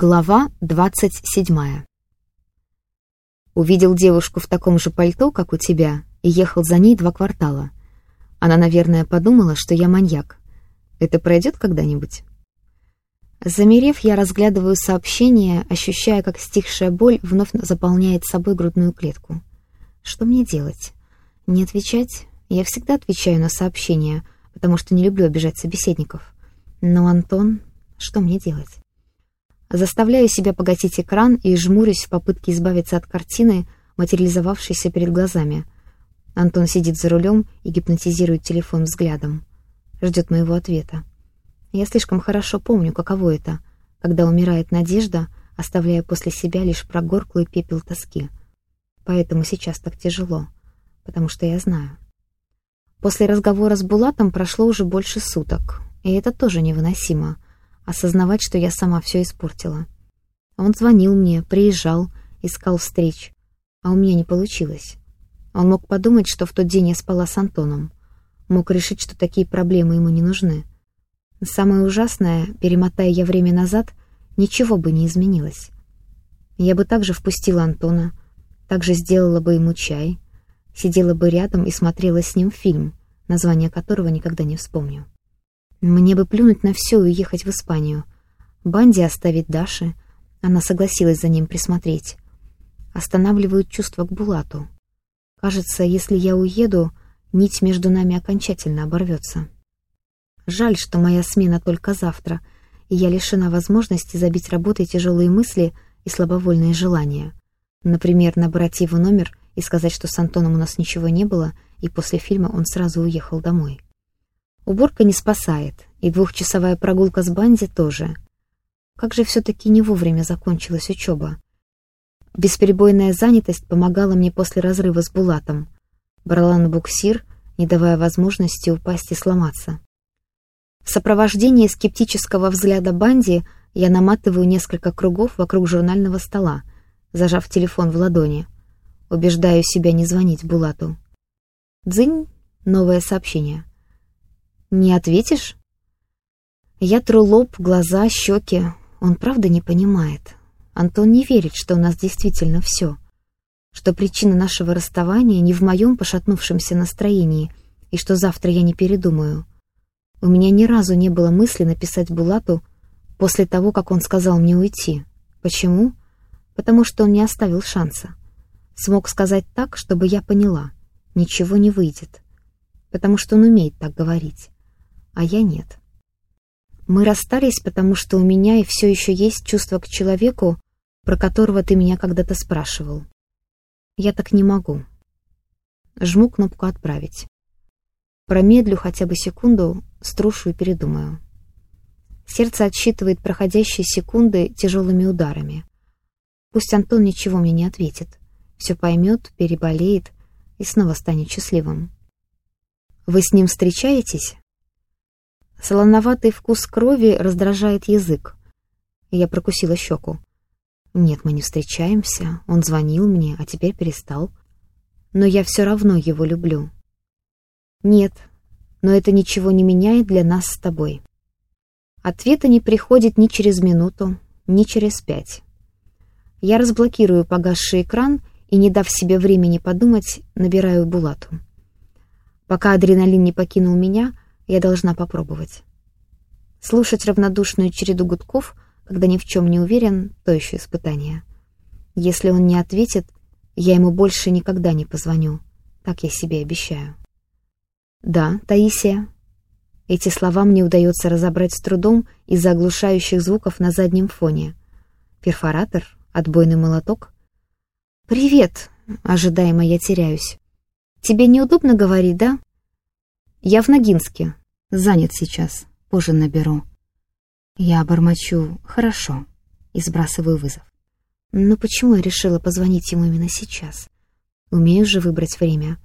Глава двадцать седьмая. Увидел девушку в таком же пальто, как у тебя, и ехал за ней два квартала. Она, наверное, подумала, что я маньяк. Это пройдет когда-нибудь? Замерев, я разглядываю сообщение, ощущая, как стихшая боль вновь заполняет собой грудную клетку. Что мне делать? Не отвечать? Я всегда отвечаю на сообщения, потому что не люблю обижать собеседников. Но Антон... Что мне делать? Заставляю себя погасить экран и жмурюсь в попытке избавиться от картины, материализовавшейся перед глазами. Антон сидит за рулем и гипнотизирует телефон взглядом. Ждет моего ответа. Я слишком хорошо помню, каково это, когда умирает надежда, оставляя после себя лишь прогорклый пепел тоски. Поэтому сейчас так тяжело, потому что я знаю. После разговора с Булатом прошло уже больше суток, и это тоже невыносимо — осознавать, что я сама все испортила. Он звонил мне, приезжал, искал встреч, а у меня не получилось. Он мог подумать, что в тот день я спала с Антоном. Мог решить, что такие проблемы ему не нужны. Самое ужасное, перемотая я время назад, ничего бы не изменилось. Я бы также впустила Антона, также сделала бы ему чай, сидела бы рядом и смотрела с ним фильм, название которого никогда не вспомню. Мне бы плюнуть на все и уехать в Испанию. Банди оставить Даши. Она согласилась за ним присмотреть. Останавливают чувства к Булату. Кажется, если я уеду, нить между нами окончательно оборвется. Жаль, что моя смена только завтра, и я лишена возможности забить работой тяжелые мысли и слабовольные желания. Например, набрать его номер и сказать, что с Антоном у нас ничего не было, и после фильма он сразу уехал домой. Уборка не спасает, и двухчасовая прогулка с Банди тоже. Как же все-таки не вовремя закончилась учеба. Бесперебойная занятость помогала мне после разрыва с Булатом. Брала на буксир, не давая возможности упасть и сломаться. В сопровождении скептического взгляда Банди я наматываю несколько кругов вокруг журнального стола, зажав телефон в ладони. Убеждаю себя не звонить Булату. Дзынь, новое сообщение. Не ответишь? Я тру лоб, глаза, щеки. Он правда не понимает. Антон не верит, что у нас действительно все. Что причина нашего расставания не в моем пошатнувшемся настроении, и что завтра я не передумаю. У меня ни разу не было мысли написать Булату после того, как он сказал мне уйти. Почему? Потому что он не оставил шанса. Смог сказать так, чтобы я поняла. Ничего не выйдет. Потому что он умеет так говорить а я нет. Мы расстались, потому что у меня и все еще есть чувство к человеку, про которого ты меня когда-то спрашивал. Я так не могу. Жму кнопку «Отправить». Промедлю хотя бы секунду, струшу и передумаю. Сердце отсчитывает проходящие секунды тяжелыми ударами. Пусть Антон ничего мне не ответит. Все поймет, переболеет и снова станет счастливым. «Вы с ним встречаетесь?» Солоноватый вкус крови раздражает язык. Я прокусила щеку. Нет, мы не встречаемся. Он звонил мне, а теперь перестал. Но я все равно его люблю. Нет, но это ничего не меняет для нас с тобой. Ответа не приходит ни через минуту, ни через пять. Я разблокирую погасший экран и, не дав себе времени подумать, набираю Булату. Пока адреналин не покинул меня, я должна попробовать. Слушать равнодушную череду гудков, когда ни в чем не уверен, то еще испытание. Если он не ответит, я ему больше никогда не позвоню. Так я себе обещаю. «Да, Таисия». Эти слова мне удается разобрать с трудом из-за оглушающих звуков на заднем фоне. Перфоратор, отбойный молоток. «Привет!» — ожидаемо я теряюсь. «Тебе неудобно говорить, да?» «Я в Ногинске. Занят сейчас. Позже наберу». Я бормочу «хорошо» и сбрасываю вызов. Но почему я решила позвонить ему именно сейчас? Умею же выбрать время.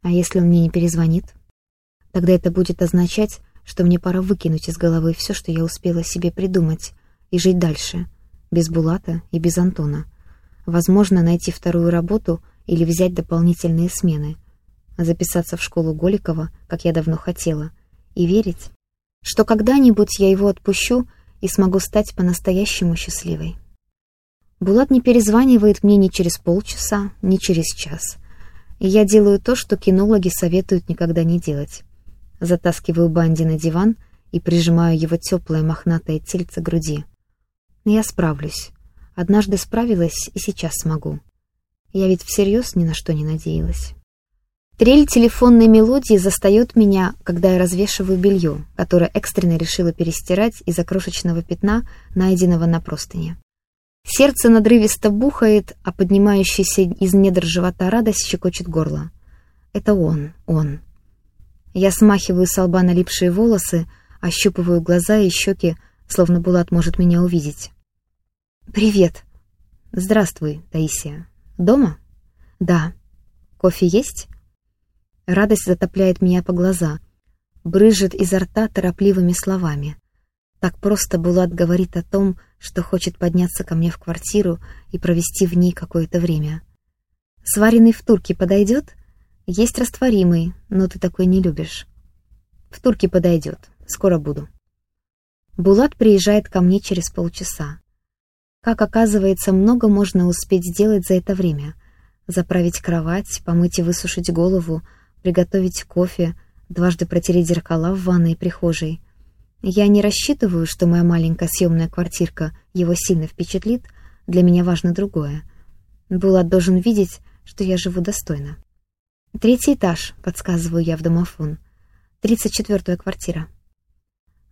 А если он мне не перезвонит? Тогда это будет означать, что мне пора выкинуть из головы все, что я успела себе придумать, и жить дальше, без Булата и без Антона. Возможно, найти вторую работу или взять дополнительные смены — записаться в школу Голикова, как я давно хотела, и верить, что когда-нибудь я его отпущу и смогу стать по-настоящему счастливой. Булат не перезванивает мне ни через полчаса, ни через час. И я делаю то, что кинологи советуют никогда не делать. Затаскиваю Банди на диван и прижимаю его теплое мохнатое тельце к груди. Я справлюсь. Однажды справилась и сейчас смогу. Я ведь всерьез ни на что не надеялась. Трель телефонной мелодии застает меня, когда я развешиваю белье, которое экстренно решила перестирать из-за крошечного пятна, найденного на простыне. Сердце надрывисто бухает, а поднимающаяся из недр живота радость щекочет горло. Это он, он. Я смахиваю с лба налипшие волосы, ощупываю глаза и щеки, словно Булат может меня увидеть. «Привет!» «Здравствуй, Таисия. Дома?» «Да. Кофе есть?» Радость затопляет меня по глаза, брызжет изо рта торопливыми словами. Так просто Булат говорит о том, что хочет подняться ко мне в квартиру и провести в ней какое-то время. «Сваренный в турке подойдет?» «Есть растворимый, но ты такой не любишь». «В турке подойдет. Скоро буду». Булат приезжает ко мне через полчаса. Как оказывается, много можно успеть сделать за это время. Заправить кровать, помыть и высушить голову — приготовить кофе, дважды протереть зеркала в ванной и прихожей. Я не рассчитываю, что моя маленькая съемная квартирка его сильно впечатлит, для меня важно другое. Булат должен видеть, что я живу достойно. «Третий этаж», — подсказываю я в домофон. «Тридцать четвертая квартира».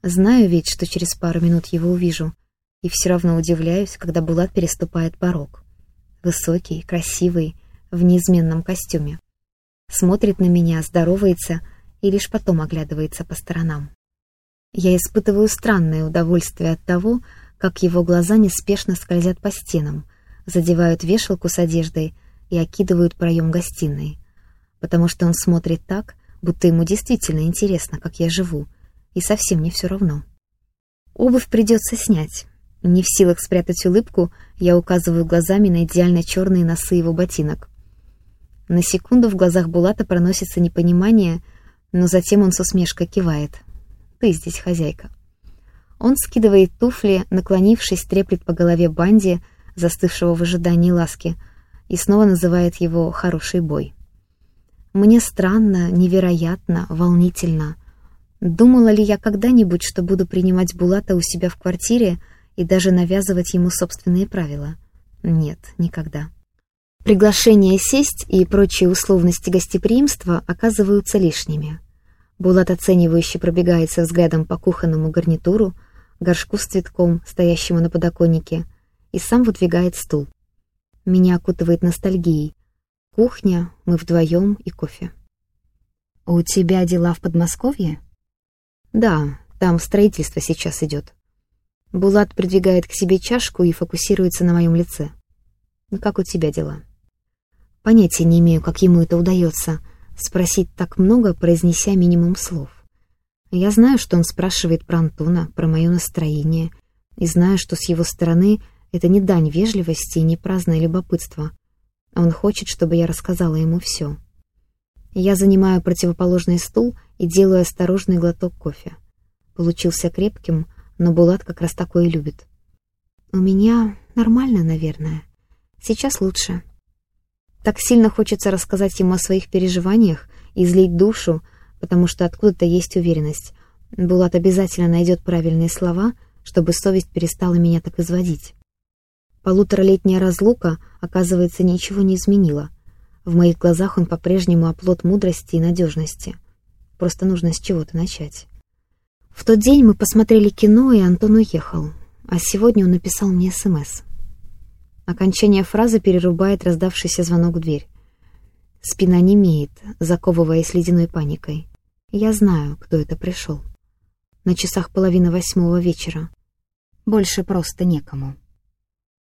Знаю ведь, что через пару минут его увижу, и все равно удивляюсь, когда Булат переступает порог. Высокий, красивый, в неизменном костюме смотрит на меня, здоровается и лишь потом оглядывается по сторонам. Я испытываю странное удовольствие от того, как его глаза неспешно скользят по стенам, задевают вешалку с одеждой и окидывают проем гостиной, потому что он смотрит так, будто ему действительно интересно, как я живу, и совсем не все равно. Обувь придется снять. Не в силах спрятать улыбку, я указываю глазами на идеально черные носы его ботинок. На секунду в глазах Булата проносится непонимание, но затем он с усмешкой кивает. «Ты здесь хозяйка». Он скидывает туфли, наклонившись, треплет по голове Банди, застывшего в ожидании ласки, и снова называет его «хороший бой». Мне странно, невероятно, волнительно. Думала ли я когда-нибудь, что буду принимать Булата у себя в квартире и даже навязывать ему собственные правила? Нет, никогда. Приглашение сесть и прочие условности гостеприимства оказываются лишними. Булат оценивающе пробегается взглядом по кухонному гарнитуру, горшку с цветком, стоящему на подоконнике, и сам выдвигает стул. Меня окутывает ностальгией. Кухня, мы вдвоем и кофе. «У тебя дела в Подмосковье?» «Да, там строительство сейчас идет». Булат придвигает к себе чашку и фокусируется на моем лице. «Как у тебя дела?» Понятия не имею, как ему это удается, спросить так много, произнеся минимум слов. Я знаю, что он спрашивает про Антона, про мое настроение, и знаю, что с его стороны это не дань вежливости и не праздное любопытство. Он хочет, чтобы я рассказала ему все. Я занимаю противоположный стул и делаю осторожный глоток кофе. Получился крепким, но Булат как раз такое любит. У меня нормально, наверное. Сейчас лучше. Так сильно хочется рассказать ему о своих переживаниях и излить душу, потому что откуда-то есть уверенность. Булат обязательно найдет правильные слова, чтобы совесть перестала меня так изводить. Полуторалетняя разлука, оказывается, ничего не изменила. В моих глазах он по-прежнему оплот мудрости и надежности. Просто нужно с чего-то начать. В тот день мы посмотрели кино, и Антон уехал. А сегодня он написал мне СМС. Окончание фразы перерубает раздавшийся звонок в дверь. Спина немеет, заковываясь ледяной паникой. Я знаю, кто это пришел. На часах половина восьмого вечера. Больше просто некому.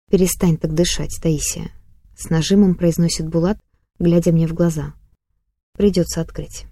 «Перестань так дышать, Таисия», — с нажимом произносит Булат, глядя мне в глаза. «Придется открыть».